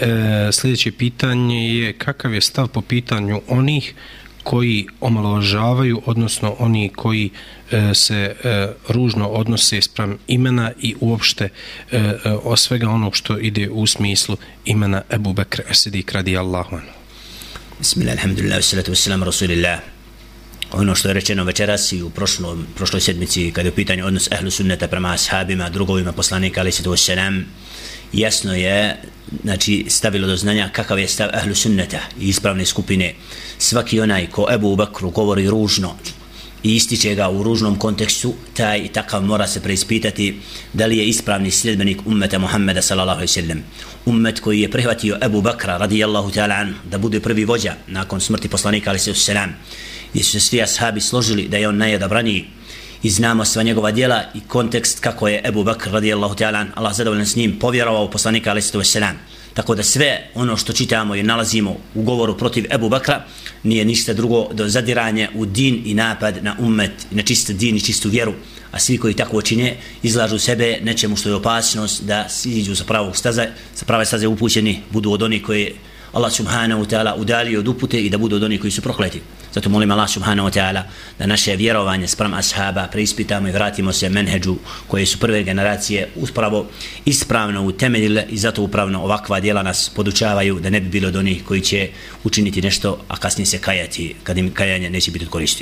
E, sljedeće pitanje je kakav je stav po pitanju onih koji omalovažavaju, odnosno oni koji e, se e, ružno odnose sprem imena i uopšte e, e, o svega onog što ide u smislu imena Ebu Bekr Esidik radi Allahu anu. Bismillah, alhamdulillah, salatu wassalamu rasulillah. Ono što je rečeno večeras i u prošlom, prošloj sedmici kada je u pitanju odnos ehlu sunneta prema ashabima, drugovima poslanika, ali se to wassalam, jasno je znači stavilo do znanja kakav je stav ehlu sunneta i ispravne skupine. Svaki onaj ko Ebu Bakru govori ružno i ističe ga u ružnom kontekstu taj i takav mora se preispitati da li je ispravni sljedbenik ummeta Muhammeda sallallahu alaihi sallam. Ummet koji je prihvatio Ebu Bakra radijallahu ta'ala an da bude prvi vođa nakon smrti poslanika alaihi sallam. Gdje su se svi ashabi složili da je on najodabraniji i znamo sva njegova djela i kontekst kako je Ebu Bakr radijallahu ta'ala Allah zadovoljan s njim povjerovao u poslanika alaihi sallam tako da sve ono što čitamo i nalazimo u govoru protiv Ebu Bakra nije ništa drugo do zadiranje u din i napad na ummet na čist din i čistu vjeru. A svi koji tako čine izlažu sebe nečemu što je opasnost da iđu sa pravog staze sa prave staze upućeni budu od onih koji Allah subhanahu wa ta'ala udali od upute i da budu od onih koji su prokleti. Zato molim Allah subhanahu wa ta'ala da naše vjerovanje sprem ashaba preispitamo i vratimo se menheđu koje su prve generacije uspravo ispravno utemeljile i zato upravno ovakva djela nas podučavaju da ne bi bilo od onih koji će učiniti nešto, a kasnije se kajati kad im kajanje neće biti koristi.